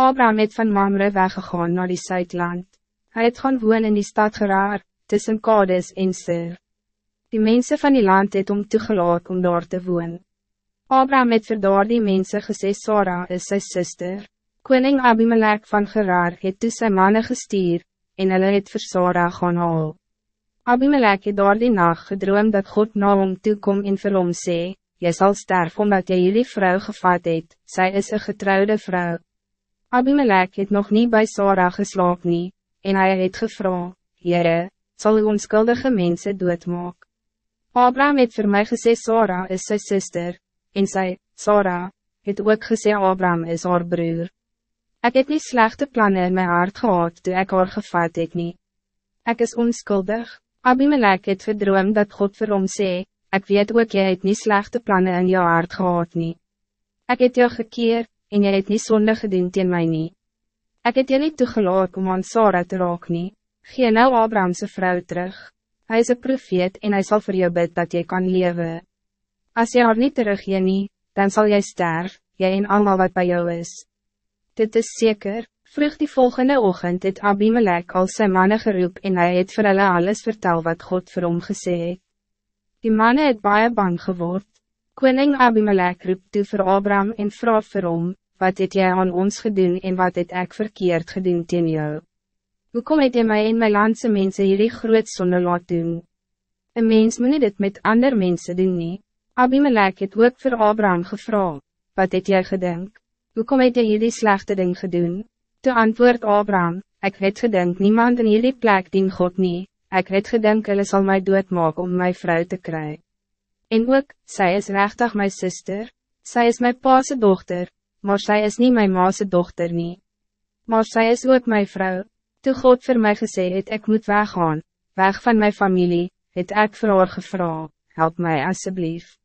Abraham het van Mamre weggegaan naar die Zuidland. Hij het gaan woon in die stad Geraar, tussen Kades en Sir. Die mensen van die land het om toegelaat om daar te woon. Abraham het vir daar die mense gesê Sarah is sy sister. Koning Abimelech van Geraar het toe sy manne gestuur, en hulle het vir Sarah gaan haal. Abimelech het daar die nacht gedroom dat God na hom toekom en vir hom sê, Jy sal sterf omdat jy jullie vrou gevat het, sy is een getrouwde vrouw. Abimelech het nog niet bij Sarah geslaap nie, en hij het gevra, Heere, sal u onskuldige mense doodmaak. Abraham het voor mij gesê Sarah is sy sister, en sy, Sarah, het ook gesê Abraham is haar broer. Ik heb niet slechte plannen in mijn hart gehad toe ik haar gevat het nie. Ek is onskuldig, Abimelech het verdroom dat God vir hom sê, ek weet ook jy het nie slechte plannen in jou hart gehad nie. Ek het jou gekeer, en jy het nie sonde gedoen teen my nie. Ek het jy nie toegelaat om aan Sarah te raak nie, gee nou Abrahamse vrouw terug. Hij is een profeet en hij zal voor jou bid dat jy kan leven. Als jy haar niet teruggee nie, dan zal jij sterf, jy en allemaal wat bij jou is. Dit is zeker, vroeg die volgende ochtend het Abimelech al sy manne geroep en hij het vir hulle alles vertel wat God vir hom gesê het. Die manne het baie bang geword. Koning Abimelech roep toe vir Abraham en vraag vir hom, wat het jij aan ons gedoen en wat het ek verkeerd gedoen teen jou? Hoekom het jy my en my landse mense hierdie groot sonde laat doen? Een mens moet dit met ander mensen doen nie. Abimelech het ook voor Abraham gevra, wat het jy gedink? Hoekom het jy hierdie slechte ding gedoen? Toe antwoord Abraham, ik het gedink niemand in hierdie plek dien God nie, ek het gedink hulle sal my doodmaak om my vrouw te krijgen. En ook, zij is rechtig mijn zuster, zij is mijn paase dochter, maar zij is niet mijn maase dochter nie. Maar zij is ook mijn vrouw. Toe God voor mij gesê het ek moet weggaan, weg van mijn familie, het ek vir haar gevra, help mij alsjeblieft.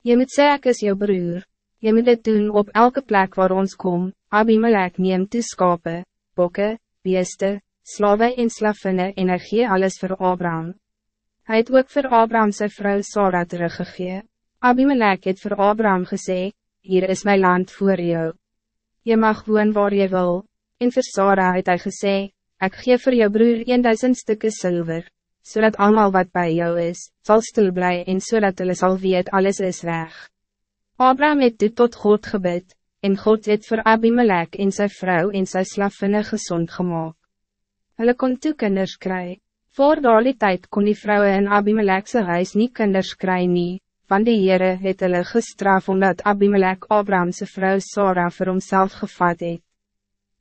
Je moet sê ek is jou broer, je moet dit doen op elke plek waar ons kom, Abimelech neem toe skape, bokke, beeste, slawe en slavinne en hy gee alles voor Abraham. Hij het ook voor Abraham zijn vrouw Sarah teruggegee. Abimelech het voor Abraham gezegd, hier is mijn land voor jou. Je mag woon waar je wil. En vir Sarah het hy gesê, ek gee vir jou broer 1000 stukken zilver, zodat allemaal wat bij jou is, zal stil bly en zodat hulle sal weet alles is weg. Abraham het dit tot God gebid, en God het voor Abimelech en zijn vrouw en zijn slavinne gezond gemaakt. Hulle kon toe kinders kry. Voor die tijd kon die vrouwen in Abimelechse huis niet kinders kry nie, van die Heere het hulle gestraf omdat Abimelech Abrahamse vrouw Sarah vir homself gevat het.